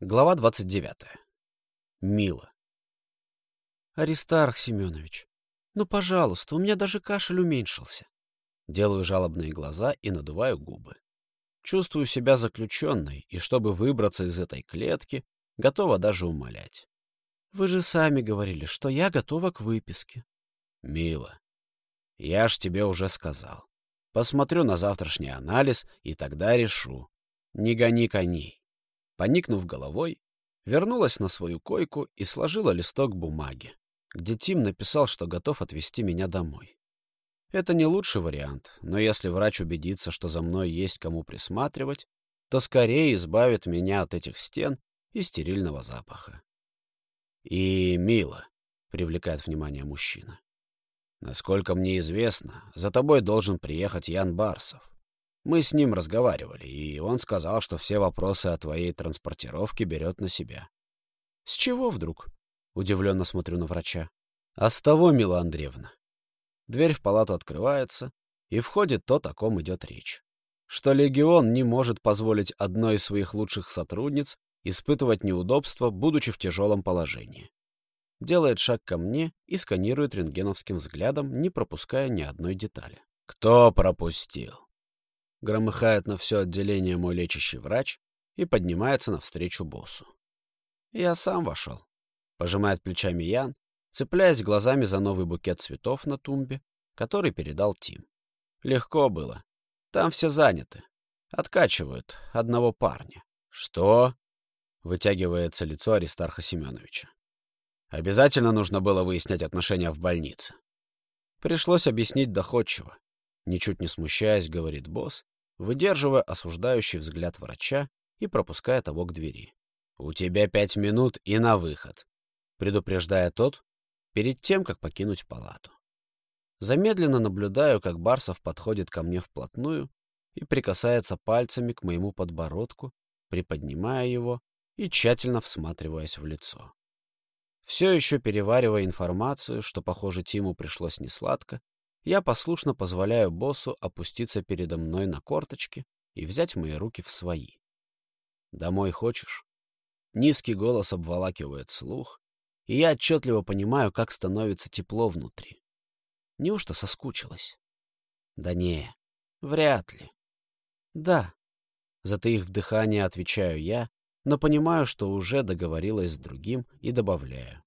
Глава 29. Мила. Аристарх Семенович, ну, пожалуйста, у меня даже кашель уменьшился. Делаю жалобные глаза и надуваю губы. Чувствую себя заключенной, и чтобы выбраться из этой клетки, готова даже умолять. Вы же сами говорили, что я готова к выписке. Мила, я ж тебе уже сказал. Посмотрю на завтрашний анализ, и тогда решу. Не гони коней. Поникнув головой, вернулась на свою койку и сложила листок бумаги, где Тим написал, что готов отвезти меня домой. Это не лучший вариант, но если врач убедится, что за мной есть кому присматривать, то скорее избавит меня от этих стен и стерильного запаха. И мило, — привлекает внимание мужчина. Насколько мне известно, за тобой должен приехать Ян Барсов. Мы с ним разговаривали, и он сказал, что все вопросы о твоей транспортировке берет на себя. — С чего вдруг? — удивленно смотрю на врача. — А с того, Мила Андреевна. Дверь в палату открывается, и входит то, о ком идет речь. Что Легион не может позволить одной из своих лучших сотрудниц испытывать неудобства, будучи в тяжелом положении. Делает шаг ко мне и сканирует рентгеновским взглядом, не пропуская ни одной детали. «Кто пропустил?» Громыхает на все отделение мой лечащий врач и поднимается навстречу боссу. Я сам вошел. Пожимает плечами Ян, цепляясь глазами за новый букет цветов на тумбе, который передал Тим. Легко было. Там все заняты. Откачивают одного парня. Что? Вытягивается лицо Аристарха Семеновича. Обязательно нужно было выяснять отношения в больнице. Пришлось объяснить доходчиво. Ничуть не смущаясь, говорит босс, выдерживая осуждающий взгляд врача и пропуская того к двери. «У тебя пять минут и на выход», — предупреждая тот, перед тем, как покинуть палату. Замедленно наблюдаю, как Барсов подходит ко мне вплотную и прикасается пальцами к моему подбородку, приподнимая его и тщательно всматриваясь в лицо. Все еще переваривая информацию, что, похоже, Тиму пришлось несладко, я послушно позволяю боссу опуститься передо мной на корточки и взять мои руки в свои. «Домой хочешь?» Низкий голос обволакивает слух, и я отчетливо понимаю, как становится тепло внутри. Неужто соскучилась? Да не, вряд ли. Да. Затаив дыхание, отвечаю я, но понимаю, что уже договорилась с другим и добавляю.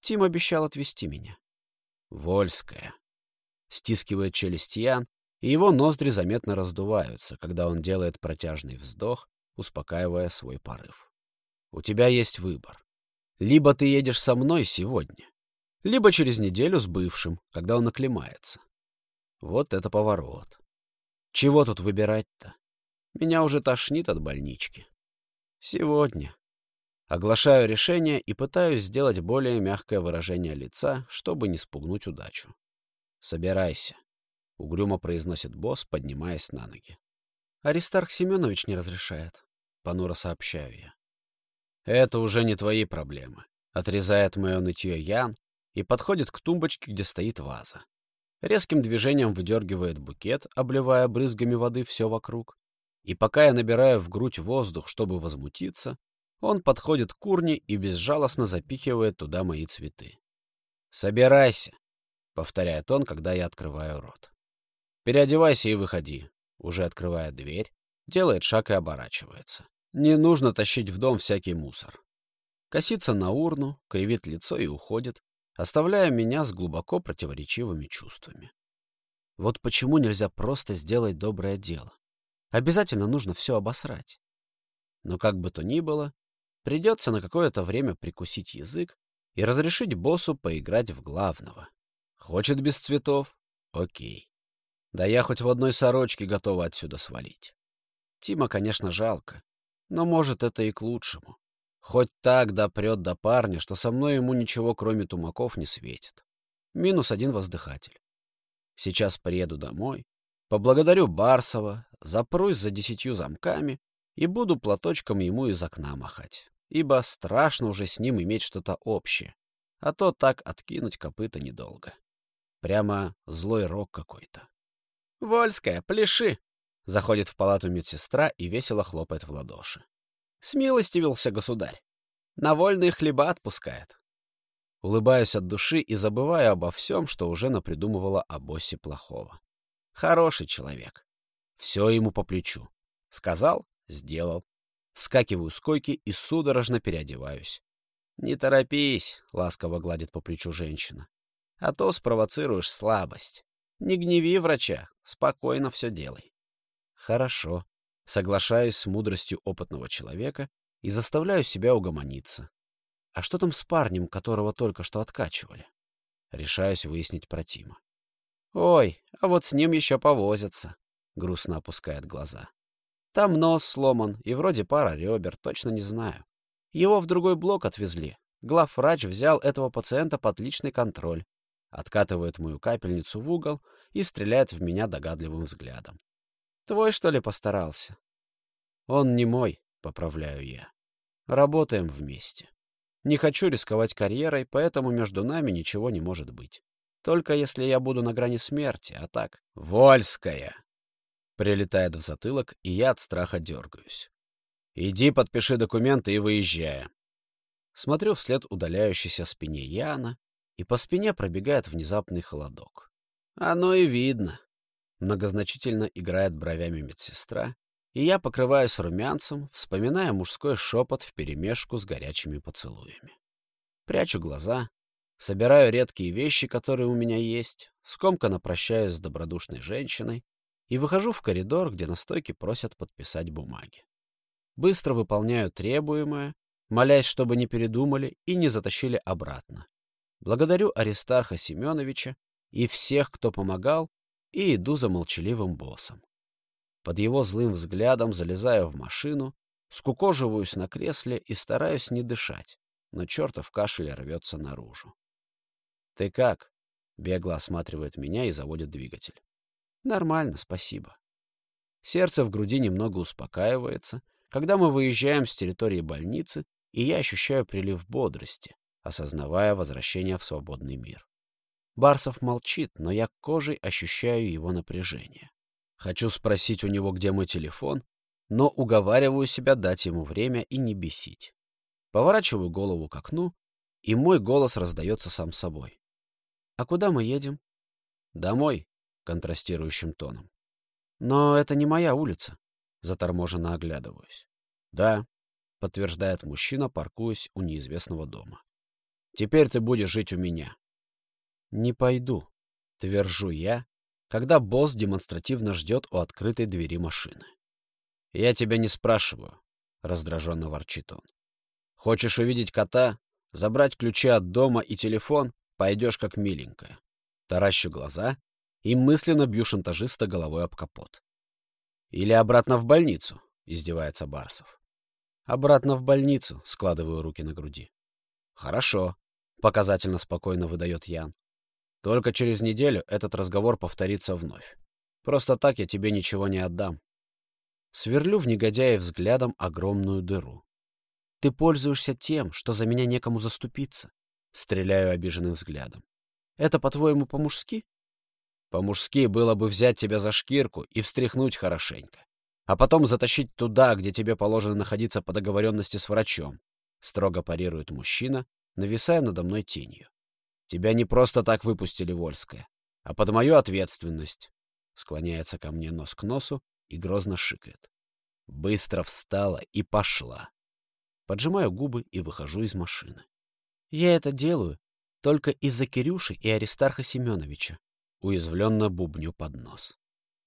Тим обещал отвезти меня. Вольская стискивает челюсть Ян, и его ноздри заметно раздуваются, когда он делает протяжный вздох, успокаивая свой порыв. У тебя есть выбор. Либо ты едешь со мной сегодня, либо через неделю с бывшим, когда он оклемается. Вот это поворот. Чего тут выбирать-то? Меня уже тошнит от больнички. Сегодня. Оглашаю решение и пытаюсь сделать более мягкое выражение лица, чтобы не спугнуть удачу. «Собирайся», — угрюмо произносит босс, поднимаясь на ноги. «Аристарх Семенович не разрешает», — понуро сообщаю я. «Это уже не твои проблемы», — отрезает мое нытье Ян и подходит к тумбочке, где стоит ваза. Резким движением выдергивает букет, обливая брызгами воды все вокруг. И пока я набираю в грудь воздух, чтобы возмутиться, он подходит к урне и безжалостно запихивает туда мои цветы. «Собирайся», — повторяет он, когда я открываю рот. «Переодевайся и выходи», — уже открывая дверь, делает шаг и оборачивается. Не нужно тащить в дом всякий мусор. Косится на урну, кривит лицо и уходит, оставляя меня с глубоко противоречивыми чувствами. Вот почему нельзя просто сделать доброе дело? Обязательно нужно все обосрать. Но как бы то ни было, придется на какое-то время прикусить язык и разрешить боссу поиграть в главного. Хочет без цветов? Окей. Да я хоть в одной сорочке готова отсюда свалить. Тима, конечно, жалко, но, может, это и к лучшему. Хоть так допрет до парня, что со мной ему ничего, кроме тумаков, не светит. Минус один воздыхатель. Сейчас приеду домой, поблагодарю Барсова, запрусь за десятью замками и буду платочком ему из окна махать, ибо страшно уже с ним иметь что-то общее, а то так откинуть копыта недолго. Прямо злой рок какой-то. «Вольская, пляши!» Заходит в палату медсестра и весело хлопает в ладоши. Смилостивился государь. На вольные хлеба отпускает. Улыбаюсь от души и забываю обо всем, что уже напридумывала о боссе плохого. Хороший человек. Все ему по плечу. Сказал — сделал. Скакиваю с койки и судорожно переодеваюсь. «Не торопись», — ласково гладит по плечу женщина. «А то спровоцируешь слабость. Не гневи врача, спокойно все делай». «Хорошо», — соглашаюсь с мудростью опытного человека и заставляю себя угомониться. А что там с парнем, которого только что откачивали? Решаюсь выяснить про Тима. «Ой, а вот с ним еще повозятся», — грустно опускает глаза. «Там нос сломан, и вроде пара ребер, точно не знаю. Его в другой блок отвезли. Главврач взял этого пациента под личный контроль, откатывает мою капельницу в угол и стреляет в меня догадливым взглядом. «Твой, что ли, постарался?» «Он не мой», — поправляю я. «Работаем вместе». Не хочу рисковать карьерой, поэтому между нами ничего не может быть. Только если я буду на грани смерти, а так... «Вольская!» Прилетает в затылок, и я от страха дергаюсь. «Иди подпиши документы и выезжаем». Смотрю вслед удаляющейся спине Яна, и по спине пробегает внезапный холодок. Оно и видно. Многозначительно играет бровями медсестра, и я покрываюсь румянцем, вспоминая мужской шепот вперемешку с горячими поцелуями. Прячу глаза, собираю редкие вещи, которые у меня есть, скомканно прощаюсь с добродушной женщиной и выхожу в коридор, где на стойке просят подписать бумаги. Быстро выполняю требуемое, молясь, чтобы не передумали и не затащили обратно. Благодарю Аристарха Семеновича и всех, кто помогал, и иду за молчаливым боссом. Под его злым взглядом залезаю в машину, скукоживаюсь на кресле и стараюсь не дышать, но чертов кашель рвется наружу. «Ты как?» — бегло осматривает меня и заводит двигатель. «Нормально, спасибо». Сердце в груди немного успокаивается, когда мы выезжаем с территории больницы, и я ощущаю прилив бодрости, осознавая возвращение в свободный мир. Барсов молчит, но я кожей ощущаю его напряжение. Хочу спросить у него, где мой телефон, но уговариваю себя дать ему время и не бесить. Поворачиваю голову к окну, и мой голос раздается сам собой. «А куда мы едем?» «Домой», — контрастирующим тоном. «Но это не моя улица», — заторможенно оглядываюсь. «Да», — подтверждает мужчина, паркуясь у неизвестного дома. «Теперь ты будешь жить у меня». «Не пойду», — твержу я, когда босс демонстративно ждет у открытой двери машины. «Я тебя не спрашиваю», — раздраженно ворчит он. «Хочешь увидеть кота, забрать ключи от дома и телефон, пойдешь как миленькая». Таращу глаза и мысленно бью шантажиста головой об капот. «Или обратно в больницу», — издевается Барсов. «Обратно в больницу», — складываю руки на груди. «Хорошо», — показательно спокойно выдает Ян. Только через неделю этот разговор повторится вновь. Просто так я тебе ничего не отдам. Сверлю в негодяе взглядом огромную дыру. Ты пользуешься тем, что за меня некому заступиться. Стреляю обиженным взглядом. Это, по-твоему, по-мужски? По-мужски было бы взять тебя за шкирку и встряхнуть хорошенько, а потом затащить туда, где тебе положено находиться по договоренности с врачом, строго парирует мужчина, нависая надо мной тенью. Тебя не просто так выпустили, Вольская, а под мою ответственность. Склоняется ко мне нос к носу и грозно шикает. Быстро встала и пошла. Поджимаю губы и выхожу из машины. Я это делаю только из-за Кирюши и Аристарха Семеновича. Уязвленно бубню под нос.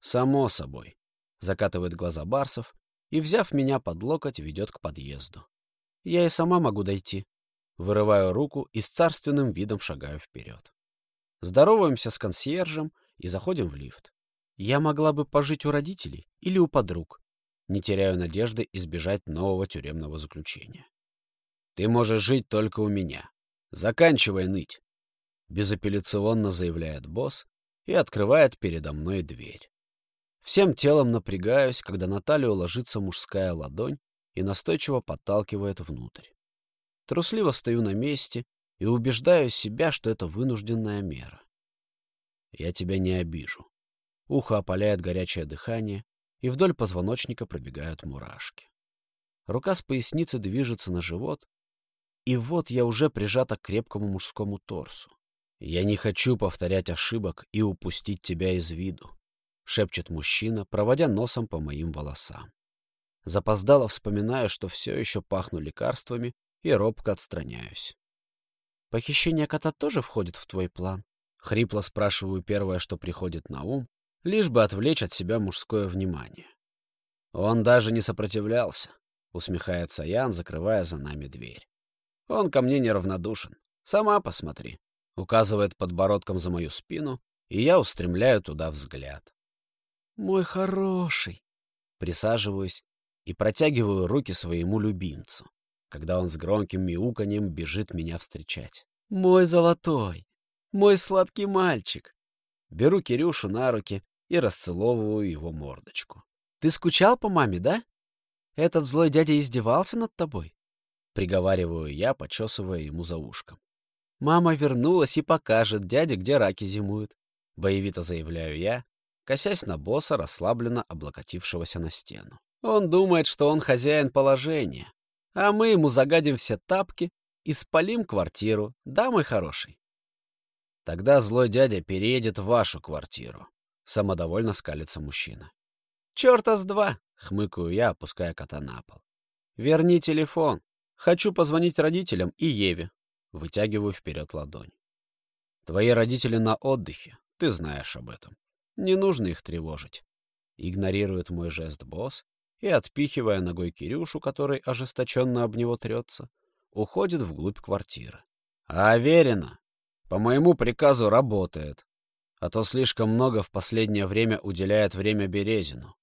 Само собой. Закатывает глаза Барсов и, взяв меня под локоть, ведет к подъезду. Я и сама могу дойти. Вырываю руку и с царственным видом шагаю вперед. Здороваемся с консьержем и заходим в лифт. Я могла бы пожить у родителей или у подруг. Не теряю надежды избежать нового тюремного заключения. Ты можешь жить только у меня. Заканчивай ныть. Безапелляционно заявляет босс и открывает передо мной дверь. Всем телом напрягаюсь, когда на талию ложится мужская ладонь и настойчиво подталкивает внутрь. Трусливо стою на месте и убеждаю себя, что это вынужденная мера. Я тебя не обижу. Ухо опаляет горячее дыхание, и вдоль позвоночника пробегают мурашки. Рука с поясницы движется на живот, и вот я уже прижата к крепкому мужскому торсу. «Я не хочу повторять ошибок и упустить тебя из виду», — шепчет мужчина, проводя носом по моим волосам. Запоздало вспоминаю, что все еще пахну лекарствами, и робко отстраняюсь. «Похищение кота тоже входит в твой план?» Хрипло спрашиваю первое, что приходит на ум, лишь бы отвлечь от себя мужское внимание. Он даже не сопротивлялся, усмехается Ян, закрывая за нами дверь. Он ко мне неравнодушен. Сама посмотри. Указывает подбородком за мою спину, и я устремляю туда взгляд. Мой хороший. Присаживаюсь и протягиваю руки своему любимцу, когда он с громким мяуканьем бежит меня встречать. Мой золотой, мой сладкий мальчик. Беру Кирюшу на руки и расцеловываю его мордочку. Ты скучал по маме, да? Этот злой дядя издевался над тобой? Приговариваю я, почесывая ему за ушком. Мама вернулась и покажет дяде, где раки зимуют. Боевито заявляю я, косясь на босса, расслабленно облокотившегося на стену. Он думает, что он хозяин положения, а мы ему загадим все тапки и спалим квартиру, да, мой хороший? Тогда злой дядя переедет в вашу квартиру. Самодовольно скалится мужчина. Чёрта с два, хмыкаю я, опуская кота на пол. Верни телефон. Хочу позвонить родителям и Еве. Вытягиваю вперед ладонь. Твои родители на отдыхе, ты знаешь об этом. Не нужно их тревожить. Игнорирует мой жест босс и, отпихивая ногой Кирюшу, который ожесточенно об него трется, уходит вглубь квартиры. Аверина, по моему приказу, работает, а то слишком много в последнее время уделяет время Березину.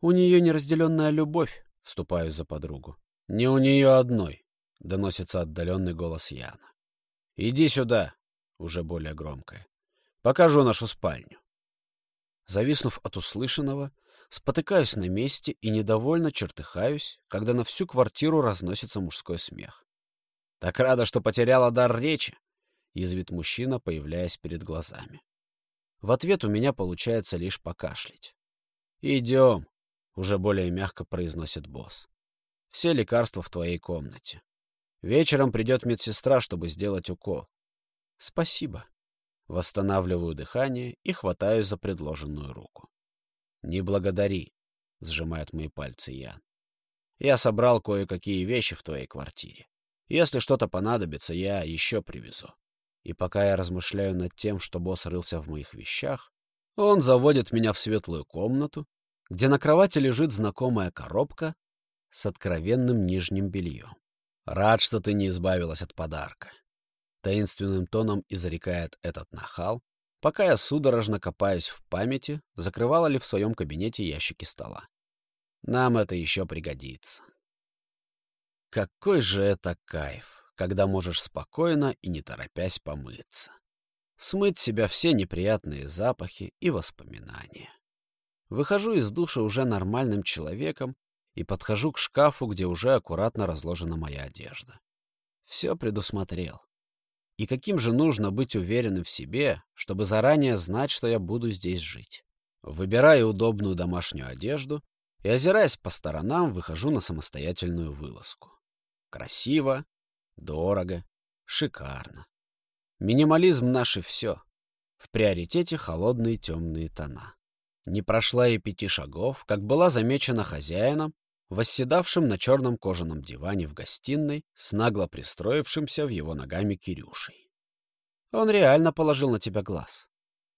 У нее неразделенная любовь, вступаю за подругу. Не у нее одной, доносится отдаленный голос Яна. Иди сюда, уже более громкое. Покажу нашу спальню. Зависнув от услышанного, спотыкаюсь на месте и недовольно чертыхаюсь, когда на всю квартиру разносится мужской смех. Так рада, что потеряла дар речи, язвит мужчина, появляясь перед глазами. В ответ у меня получается лишь покашлять. «Идем», уже более мягко произносит босс. Все лекарства в твоей комнате. Вечером придет медсестра, чтобы сделать укол. Спасибо. Восстанавливаю дыхание и хватаюсь за предложенную руку. Не благодари, сжимает мои пальцы Ян. Я собрал кое-какие вещи в твоей квартире. Если что-то понадобится, я еще привезу. И пока я размышляю над тем, что босс рылся в моих вещах, он заводит меня в светлую комнату, где на кровати лежит знакомая коробка с откровенным нижним бельем. «Рад, что ты не избавилась от подарка», — таинственным тоном изрекает этот нахал, пока я судорожно копаюсь в памяти, закрывала ли в своем кабинете ящики стола. Нам это еще пригодится. Какой же это кайф, когда можешь спокойно и не торопясь помыться. Смыть себя все неприятные запахи и воспоминания. Выхожу из душа уже нормальным человеком и подхожу к шкафу, где уже аккуратно разложена моя одежда. Все предусмотрел. И каким же нужно быть уверенным в себе, чтобы заранее знать, что я буду здесь жить? Выбираю удобную домашнюю одежду и, озираясь по сторонам, выхожу на самостоятельную вылазку. Красиво, дорого, шикарно. Минимализм наше все. В приоритете холодные темные тона. Не прошла и пяти шагов, как была замечена хозяином, восседавшим на черном кожаном диване в гостиной с нагло пристроившимся в его ногами Кирюшей. Он реально положил на тебя глаз.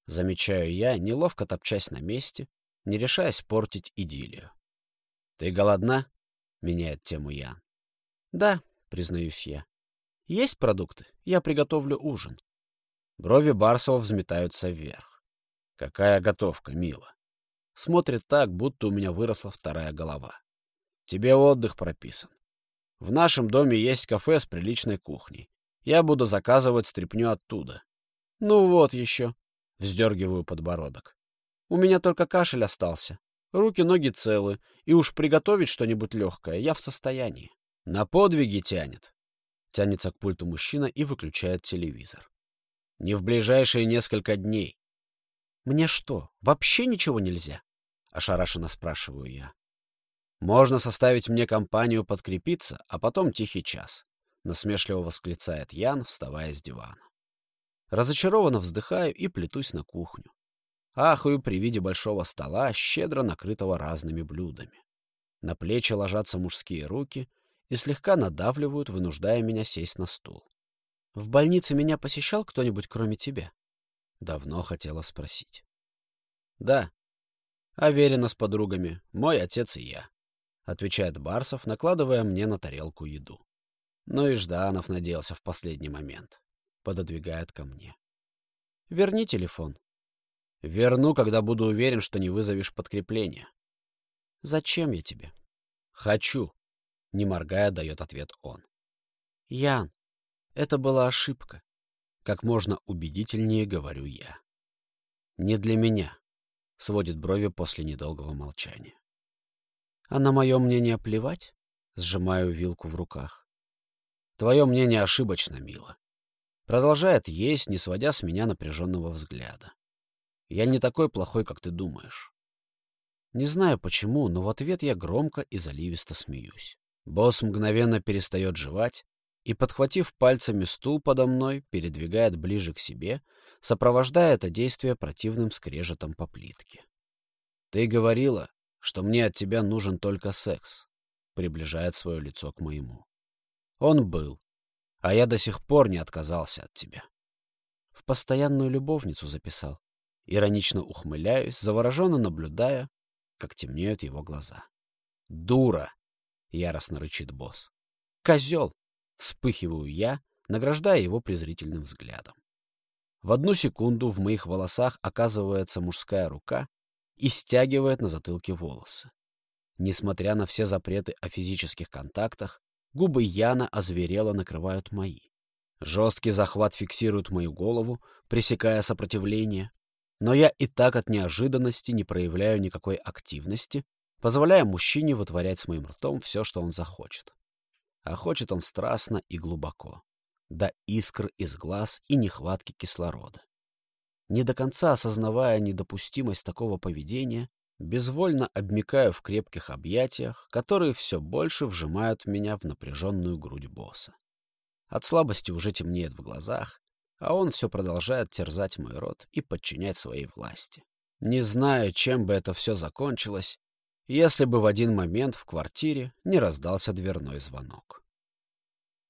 Замечаю я, неловко топчась на месте, не решаясь портить идиллию. — Ты голодна? — меняет тему Ян. — Да, — признаюсь я. — Есть продукты? Я приготовлю ужин. Брови Барсова взметаются вверх. Какая готовка, мила. Смотрит так, будто у меня выросла вторая голова. Тебе отдых прописан. В нашем доме есть кафе с приличной кухней. Я буду заказывать стряпню оттуда. Ну вот еще. Вздергиваю подбородок. У меня только кашель остался. Руки-ноги целы, и уж приготовить что-нибудь легкое я в состоянии. На подвиги тянет. Тянется к пульту мужчина и выключает телевизор. Не в ближайшие несколько дней. Мне что, вообще ничего нельзя? ошарашенно спрашиваю я. Можно составить мне компанию подкрепиться, а потом тихий час. Насмешливо восклицает Ян, вставая с дивана. Разочарованно вздыхаю и плетусь на кухню. Ахаю при виде большого стола, щедро накрытого разными блюдами. На плечи ложатся мужские руки и слегка надавливают, вынуждая меня сесть на стул. «В больнице меня посещал кто-нибудь, кроме тебя?» Давно хотела спросить. «Да. Аверина с подругами, мой отец и я», — отвечает Барсов, накладывая мне на тарелку еду. Ну и Жданов надеялся в последний момент. Пододвигает ко мне. «Верни телефон», Верну, когда буду уверен, что не вызовешь подкрепление. Зачем я тебе? Хочу. Не моргая, дает ответ он. Ян, это была ошибка. Как можно убедительнее говорю я. Не для меня. Сводит брови после недолгого молчания. А на мое мнение плевать? Сжимаю вилку в руках. Твое мнение ошибочно, мило. Продолжает есть, не сводя с меня напряженного взгляда. Я не такой плохой, как ты думаешь. Не знаю почему, но в ответ я громко и заливисто смеюсь. Босс мгновенно перестает жевать и, подхватив пальцами стул подо мной, передвигает ближе к себе, сопровождая это действие противным скрежетом по плитке. «Ты говорила, что мне от тебя нужен только секс», — приближает свое лицо к моему. «Он был, а я до сих пор не отказался от тебя». В постоянную любовницу записал. Иронично ухмыляюсь, завороженно наблюдая, как темнеют его глаза. «Дура!» — яростно рычит босс. «Козел!» — вспыхиваю я, награждая его презрительным взглядом. В одну секунду в моих волосах оказывается мужская рука и стягивает на затылке волосы. Несмотря на все запреты о физических контактах, губы Яна озверело накрывают мои. Жесткий захват фиксирует мою голову, пресекая сопротивление, но я и так от неожиданности не проявляю никакой активности, позволяя мужчине вытворять с моим ртом все, что он захочет. А хочет он страстно и глубоко, до искр из глаз и нехватки кислорода. Не до конца осознавая недопустимость такого поведения, безвольно обмикаю в крепких объятиях, которые все больше вжимают меня в напряженную грудь босса. От слабости уже темнеет в глазах, а он все продолжает терзать мой рот и подчинять своей власти. Не знаю, чем бы это все закончилось, если бы в один момент в квартире не раздался дверной звонок.